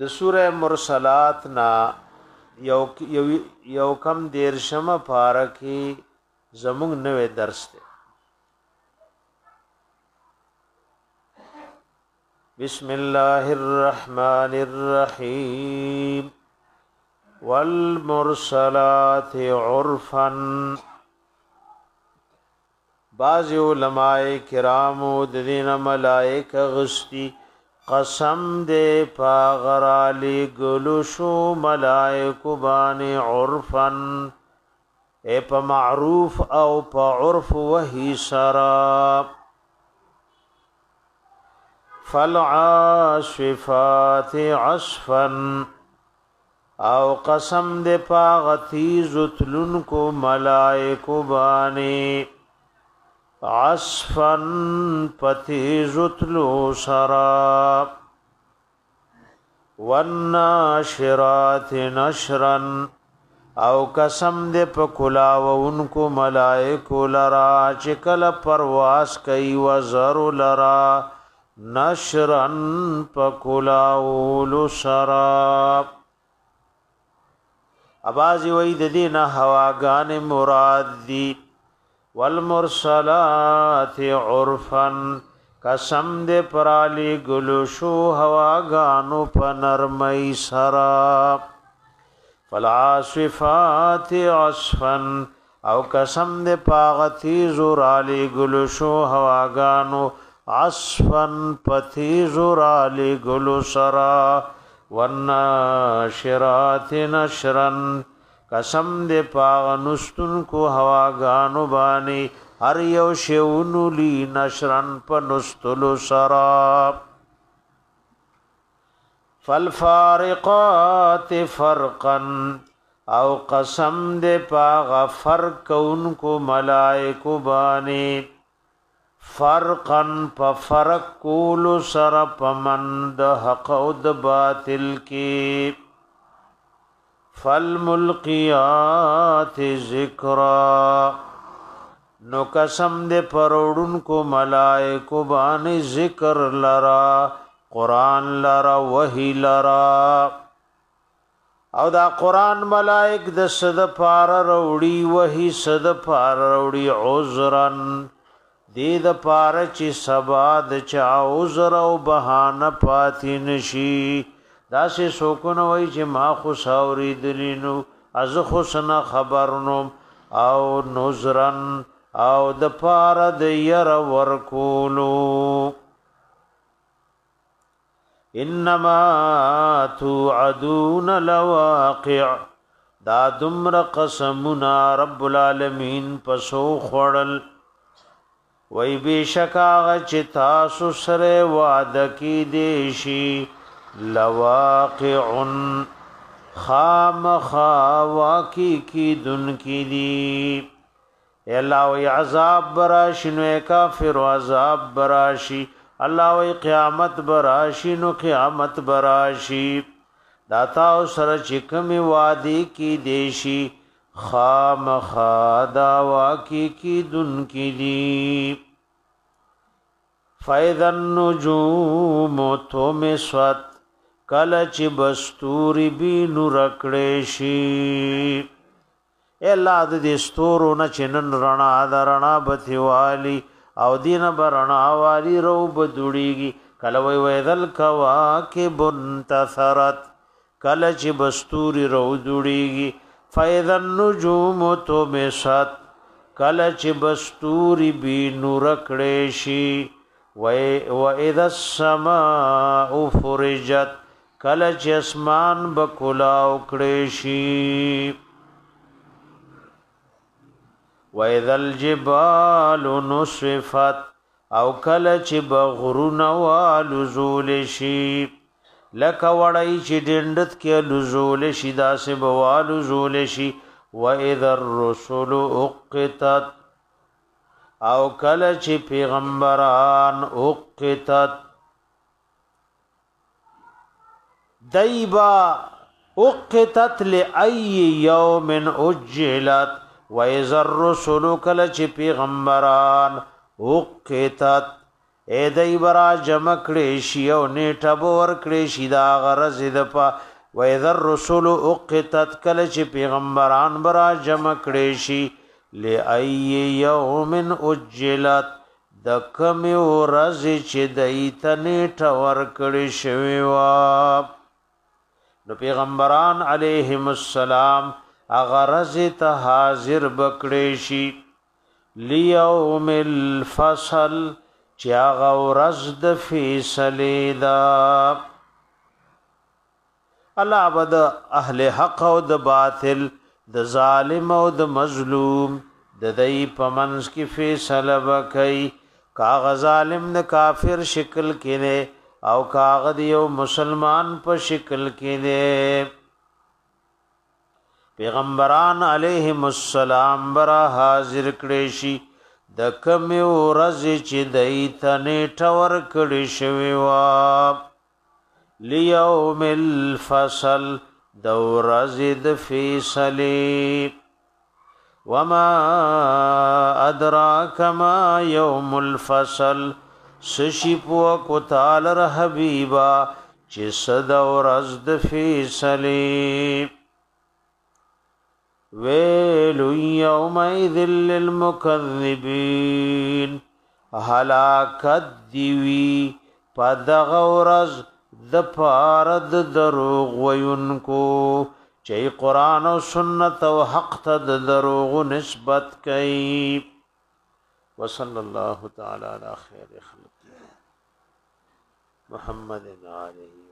د سوره مرسلات نا یو یو کم دیر شمه پاره کې زموږ نوې درس دی بسم الله الرحمن الرحیم والمرسلات عرفا بعض علماء کرامو د دین ملائکه غستی قسم دې پاغرالی ګلو شو ملائکو باندې عرفن اے په معروف او په عرف وهي سرا فالعاشفات عصفن او قسم دې پاغتی زتلن کو ملائکو باندې عصفن پتی زتلو سرا والناشرات نشرن او قسم دې په کلاوونکو ملائکو لرا چې کله پرواز کوي وزر لرا نشرن په کلاولو سرا اباځي وې د دې نه هواګان مراد دي والمرسلات عرفا قسم دې پرالی ګلو شو هوا غانو په نرمۍ سرا فالعاصفات عصفا او قسم دې پاغتی زورالی ګلو شو هوا غانو عصفا پتی زورالی ګلو سرا والناشرات نشرا قسم دې پاغ نستون کو هوا غانو باندې هر یو شیونو لی نشرن په نستلو سرا فالفارقات فرقن او قسم دې پاغ فرق کوونکو ملائکو باندې فرقن په فرق کول سره پمند حق او د باطل کې فالملقیات ذکرا نو قسم دے پروڑن کو ملائکو بانی ذکر لرا قرآن لرا وحی لرا او دا قرآن ملائک د صد پار روڑی وحی صد پار روڑی عذرن دې د پار چې سبا د چا عذر او بهانه پاتې نشي دا سه سوکونه وای چې ما خو ساوري دلینو از خو سنا خبرنو او نذرن او د پار د ير ورکولو انما توعدون لواقع دا دمر قسمنا رب العالمین پسو خړل وای بشکا چې تاسو سره وعده کی دیشي لواقع خام خواکی کی دن کی دی اے اللہ وی عذاب براشی نو اے کافر و عذاب براشی اللہ وی قیامت براشی نو قیامت براشی داتا او سر چکمی وادی کی دیشی خام خادا واکی کی دن کی دی فیدن نجوم تو مسوت کله چې بستوري بي نور کړې شي الله دې ستورو نه چنن رڼا دا رڼا بثوالي او دین برنا واری رو بدوړيږي کله وی ویدل کواکب انتصرت کله چې بستوري رو دوړيږي فاذا النجوم تمسات کله چې بستوري بي نور کړې شي و اذا السماء فرجت کله چې اسمان به کلاو کړې شي وَإِذَا الْجِبَالُ نُصِفَتْ او کله چې به غرونه والو زول شي لکه وړی چې ډندت کې لزول شي داسې به والو زول شي وَإِذَا الرُّسُلُ أُقِّتَتْ او کله چې پیغمبران أُقِّتَتْ دیبا اقتت لأي يوم اجلت وإذا الرسل کل چه پیغمبران اقتت اے دیبرا جمع کړي او نیټه بور کړي شي دا غرض د پا وإذا الرسل اقتت کل چې پیغمبران برا جمع کړي شي لأي يوم اجلت د کوم ورځ چې دایته نیټه ور کړي شوی واب نو پیغمبران علیهم السلام اغرز ته حاضر بکړې شي لیوم الفصل چې هغه ورځ د فیصلې دا الله بد اهل حق او د باطل د ظالم او د مظلوم د دې پمنس کې فیصله وکړي کاغ ظالم نه کافر شکل کینه او کاغ دیو مسلمان په شکل کې دی پیغمبران علیهم السلام برا حاضر کړي شي د کم ورځ چې دای تنه ټور کړي شوی وا لیوم الفصل د ورځ د فیصله وما ادراک ما یوم الفصل سشی پو کو تعال ر حبیبا چې صد اور از د فیصله ویل یوم ذل للمکذبین هلاکت دیوی پدغ ورز د پارد دروغ وینکو چې قران او سنت او حق ته دروغ نسبت کوي وصل اللہ تعالی علی خیر خلق محمد علیہ